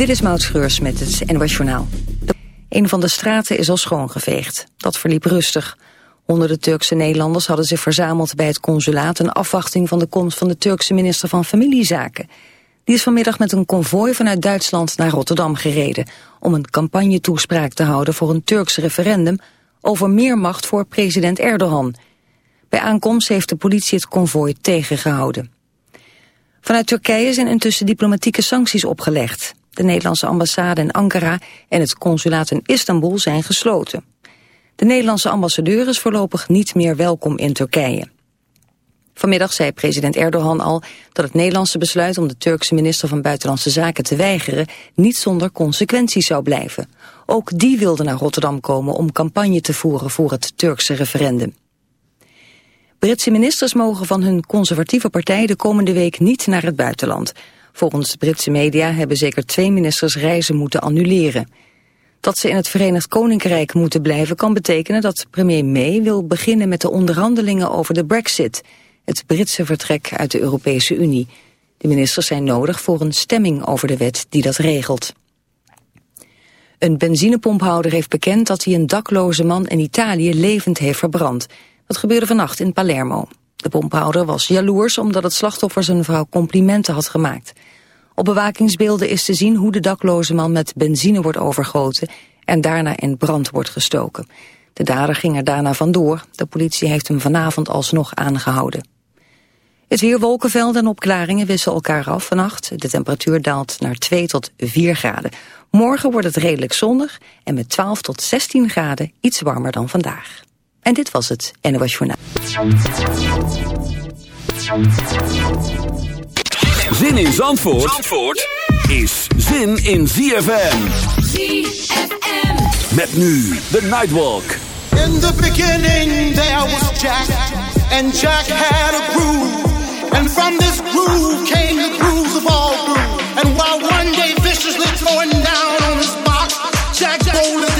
Dit is Maud Schreurs met het NOS Journaal. Een van de straten is al schoongeveegd. Dat verliep rustig. Honderden Turkse Nederlanders hadden zich verzameld bij het consulaat... in afwachting van de komst van de Turkse minister van Familiezaken. Die is vanmiddag met een konvooi vanuit Duitsland naar Rotterdam gereden... om een campagnetoespraak te houden voor een Turks referendum... over meer macht voor president Erdogan. Bij aankomst heeft de politie het konvooi tegengehouden. Vanuit Turkije zijn intussen diplomatieke sancties opgelegd. De Nederlandse ambassade in Ankara en het consulaat in Istanbul zijn gesloten. De Nederlandse ambassadeur is voorlopig niet meer welkom in Turkije. Vanmiddag zei president Erdogan al dat het Nederlandse besluit om de Turkse minister van Buitenlandse Zaken te weigeren niet zonder consequenties zou blijven. Ook die wilde naar Rotterdam komen om campagne te voeren voor het Turkse referendum. Britse ministers mogen van hun conservatieve partij de komende week niet naar het buitenland. Volgens Britse media hebben zeker twee ministers reizen moeten annuleren. Dat ze in het Verenigd Koninkrijk moeten blijven kan betekenen dat premier May wil beginnen met de onderhandelingen over de brexit, het Britse vertrek uit de Europese Unie. De ministers zijn nodig voor een stemming over de wet die dat regelt. Een benzinepomphouder heeft bekend dat hij een dakloze man in Italië levend heeft verbrand. Dat gebeurde vannacht in Palermo. De pomphouder was jaloers omdat het slachtoffer zijn vrouw complimenten had gemaakt. Op bewakingsbeelden is te zien hoe de dakloze man met benzine wordt overgoten en daarna in brand wordt gestoken. De dader ging er daarna vandoor. De politie heeft hem vanavond alsnog aangehouden. Het weer wolkenvelden en opklaringen wisselen elkaar af vannacht. De temperatuur daalt naar 2 tot 4 graden. Morgen wordt het redelijk zonnig en met 12 tot 16 graden iets warmer dan vandaag. En dit was het NOS Journaal. Zin in Zandvoort, Zandvoort is zin in ZFM. ZFM. Met nu de Nightwalk. In the beginning there was Jack. And Jack had a groove. And from this groove came the grooves of all grooves. And while one day viciously throwing down on his box, Jack boldly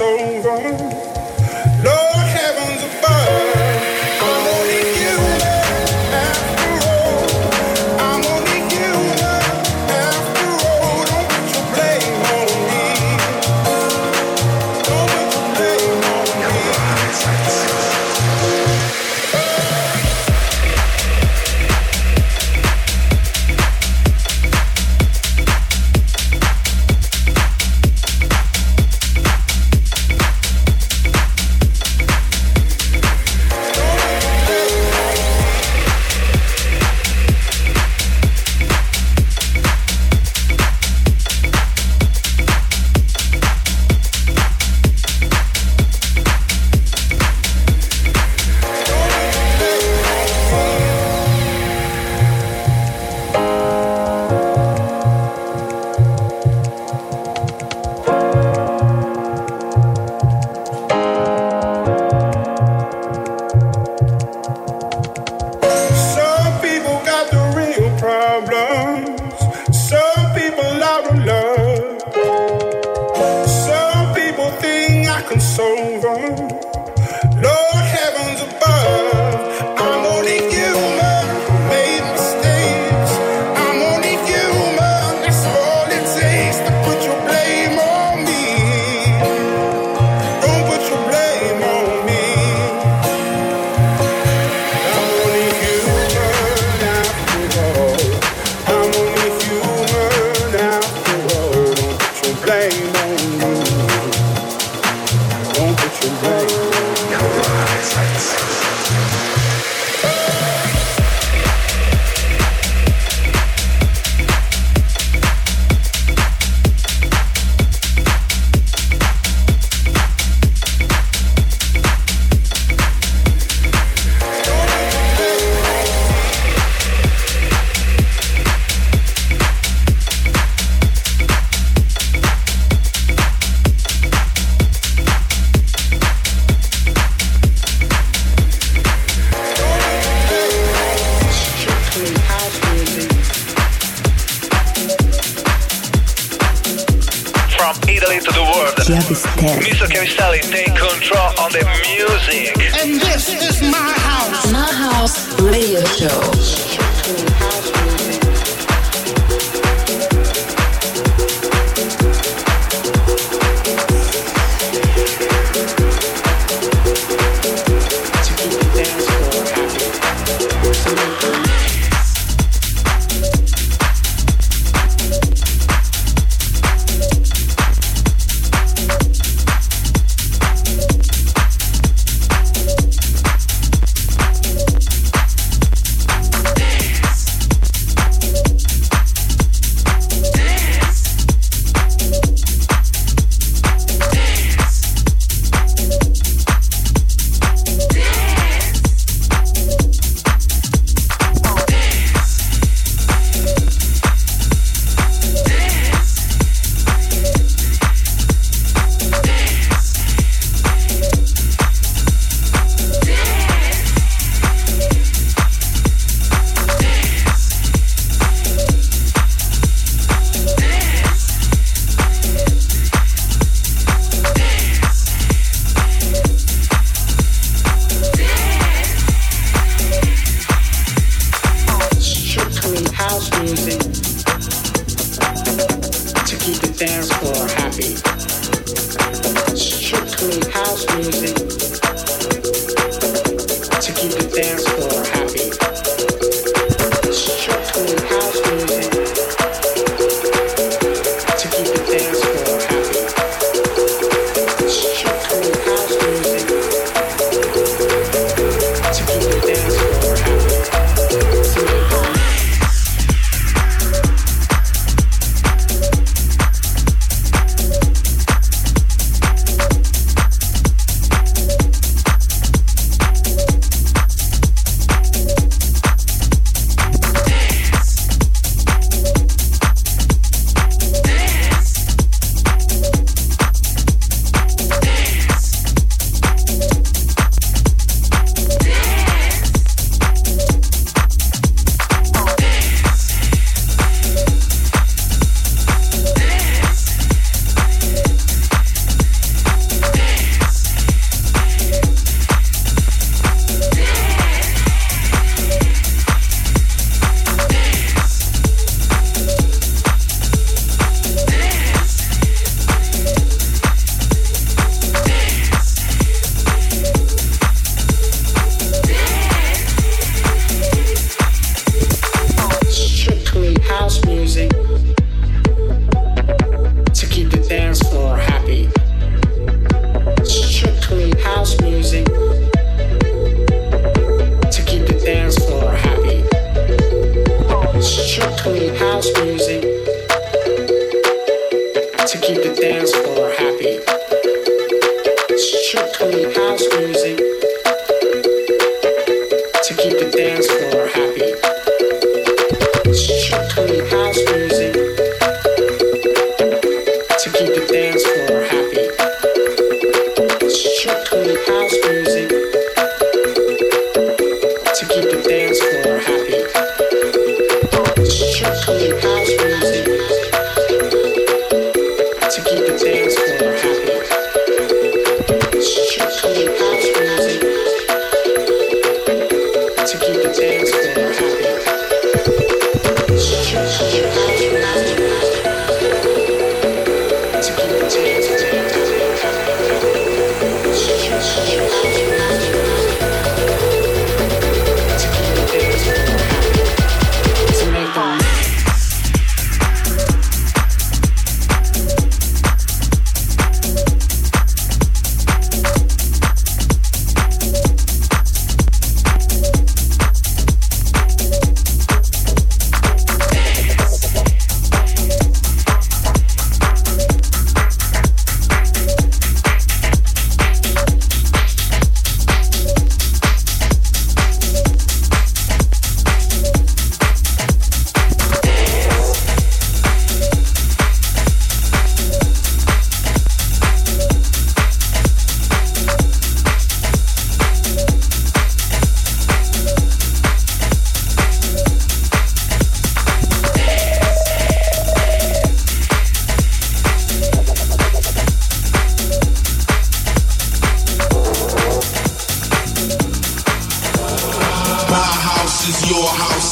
over.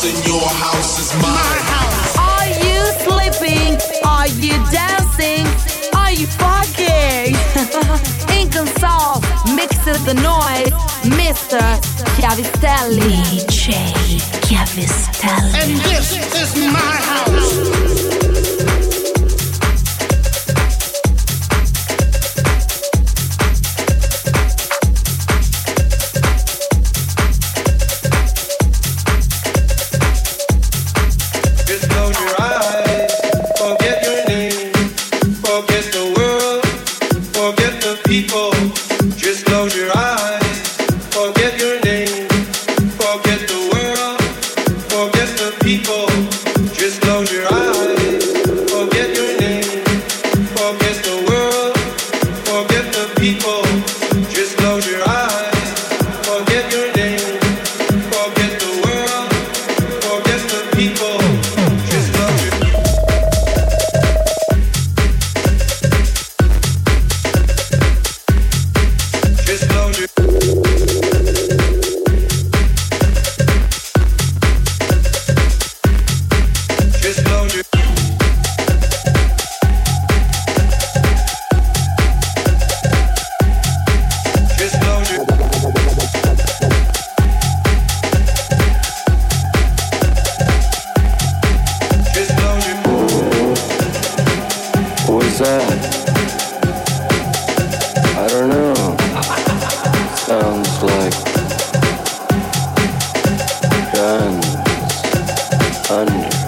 house and your house is mine. My house. Are you sleeping? Are you dancing? Are you fucking? Income solve, mixes the noise. Mr. Chiavistelli. DJ Chiavistelli. And this is my house. turns under.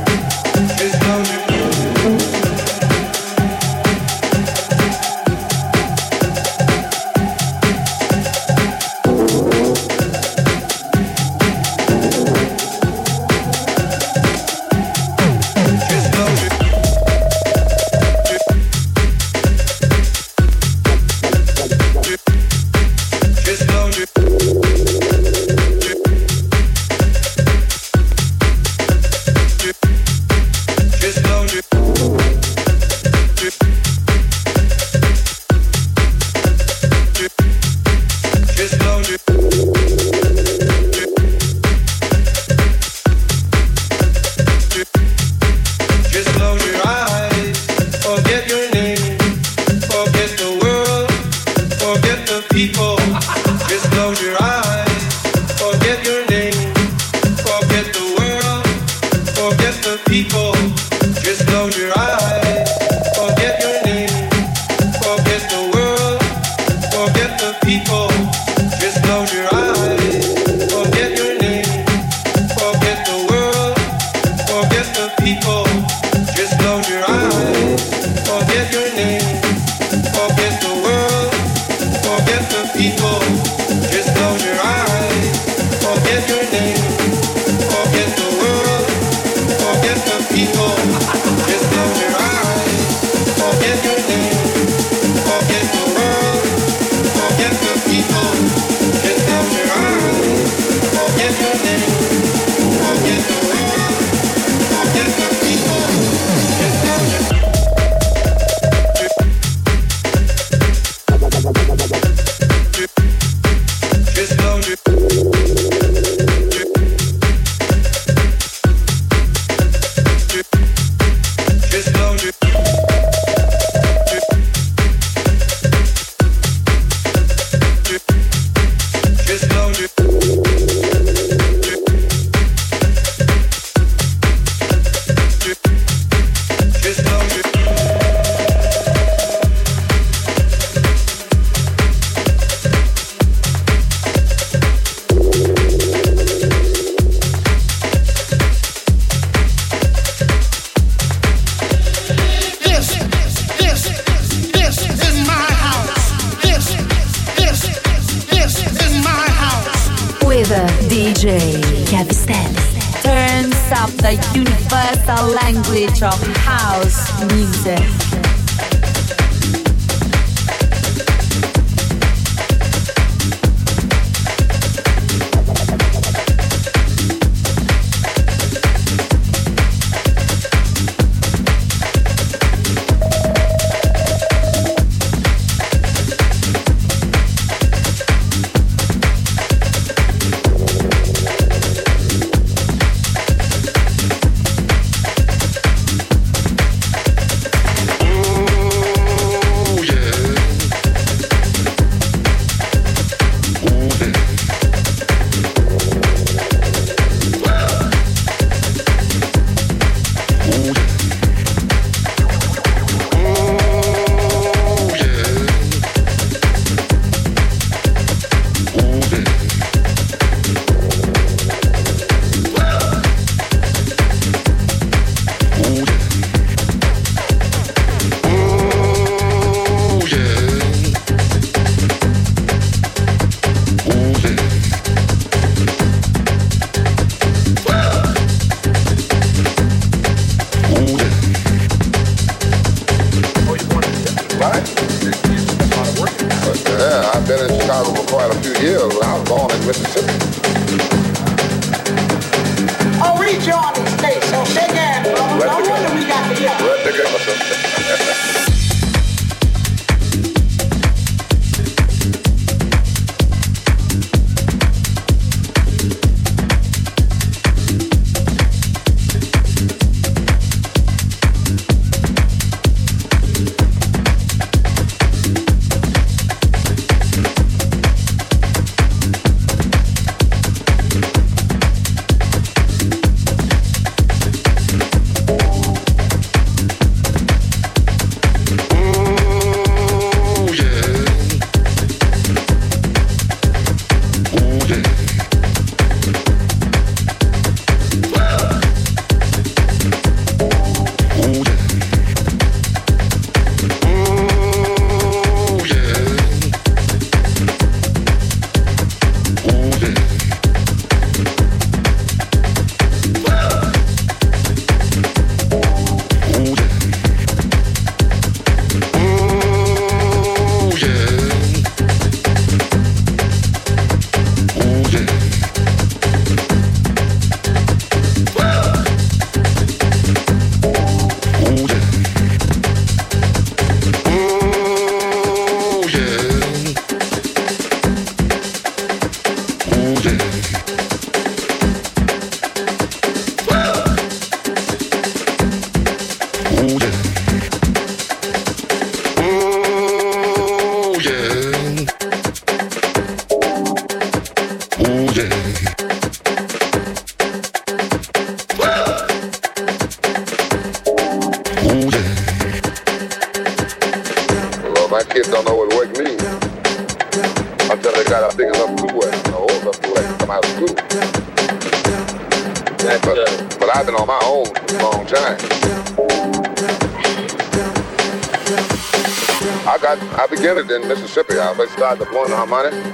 Started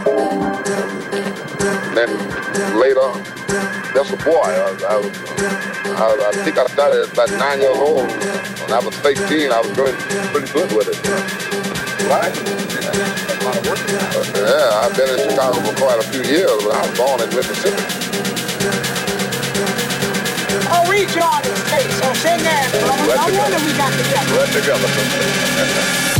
blowing the harmonic. Then later, that's a boy. I, I, I, I think I started at about nine years old. When I was 18, I was doing pretty good with it. Right? Yeah, I've been in Chicago for quite a few years, but I was born in Mississippi. Oh, we joined the state, so shake hands, brother. No wonder we got together. Right together.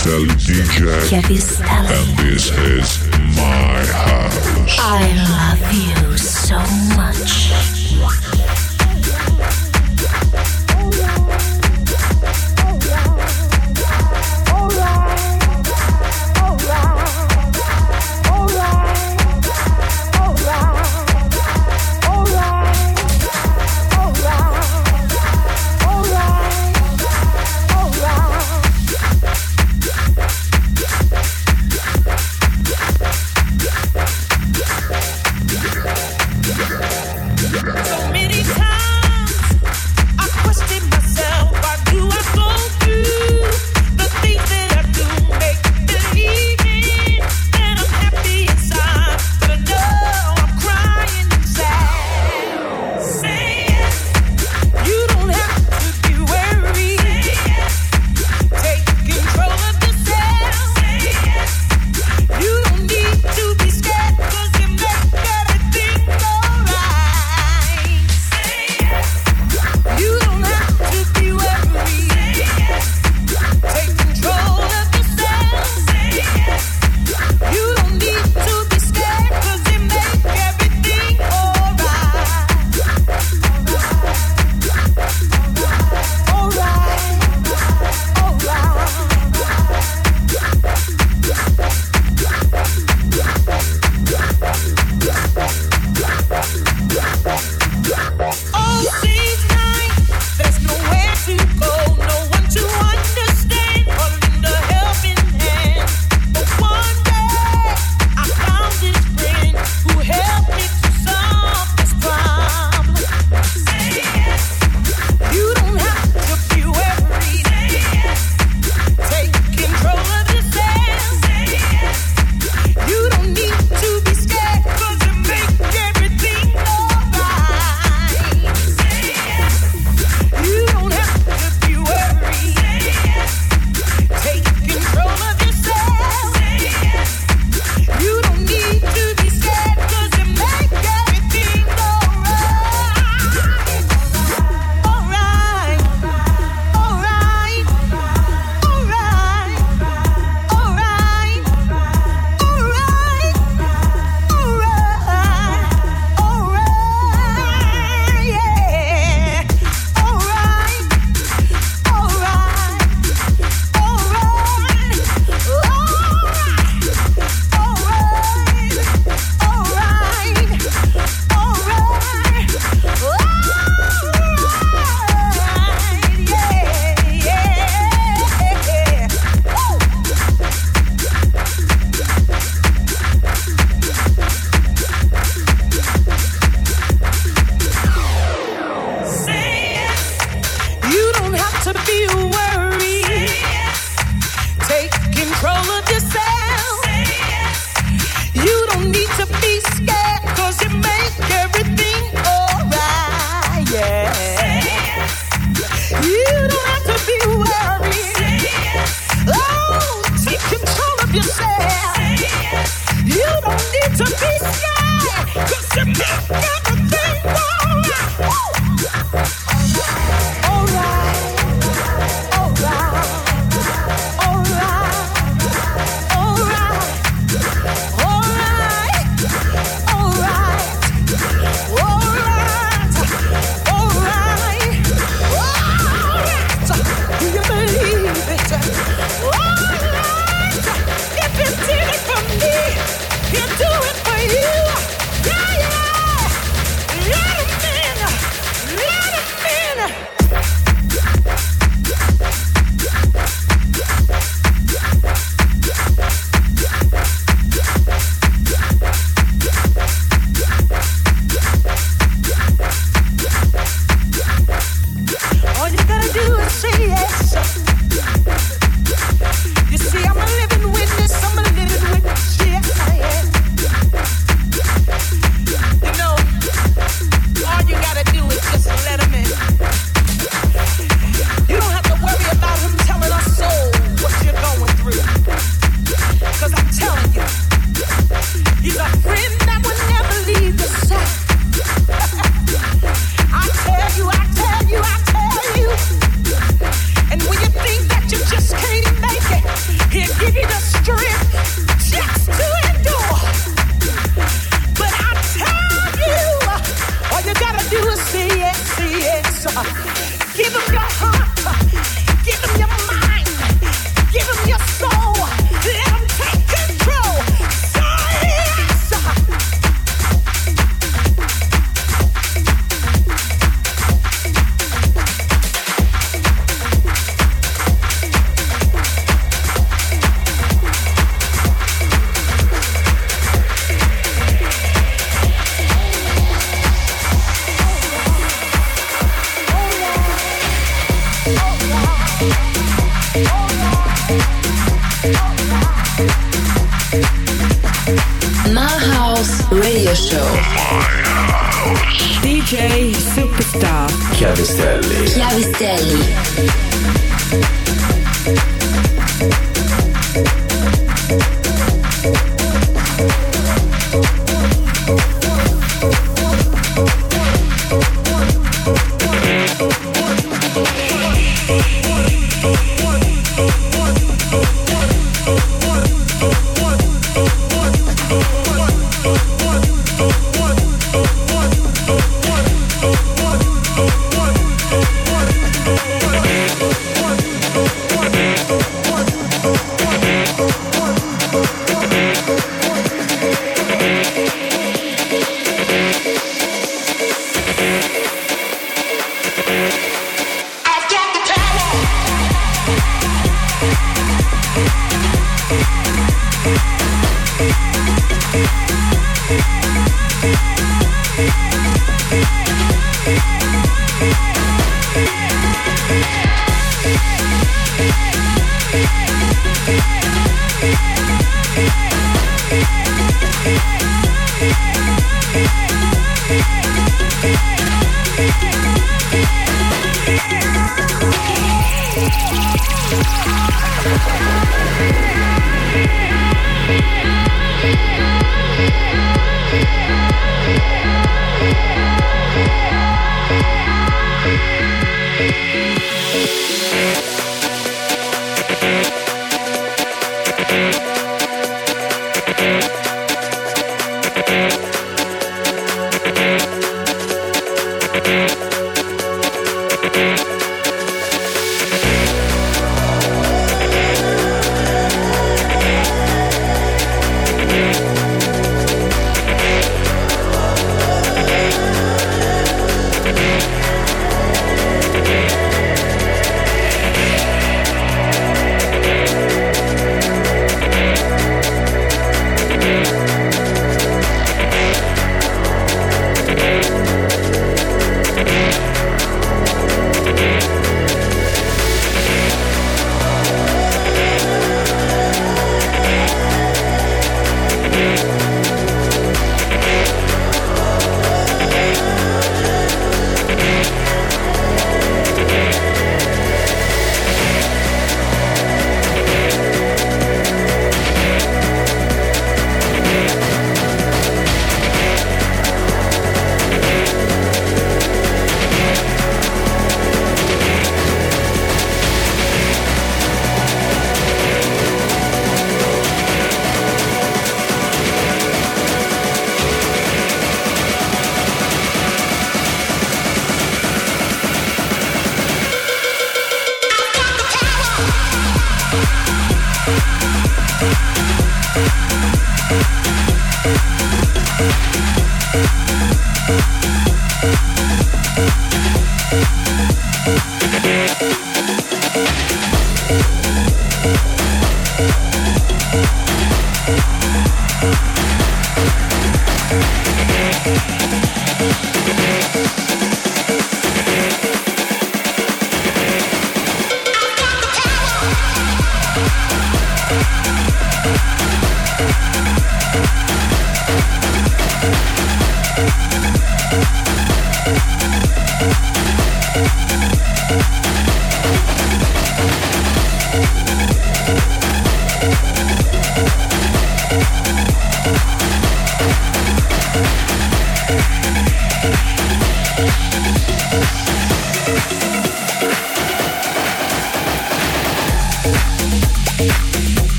Crystal DJ. And this is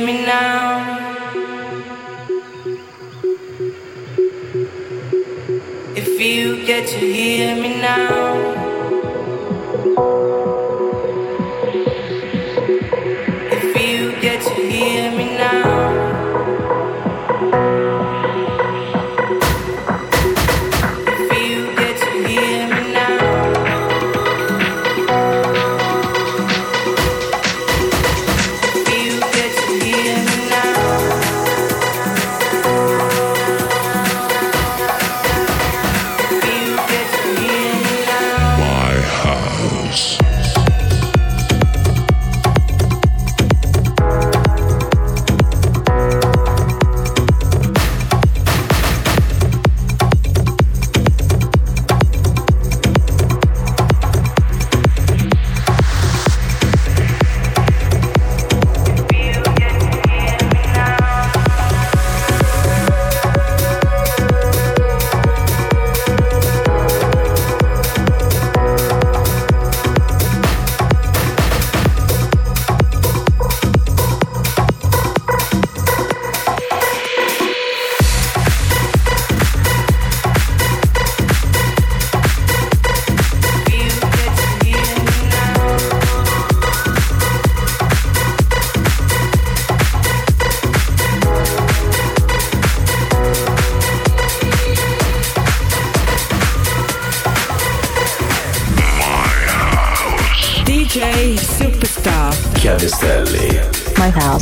me now? If you get to hear me now.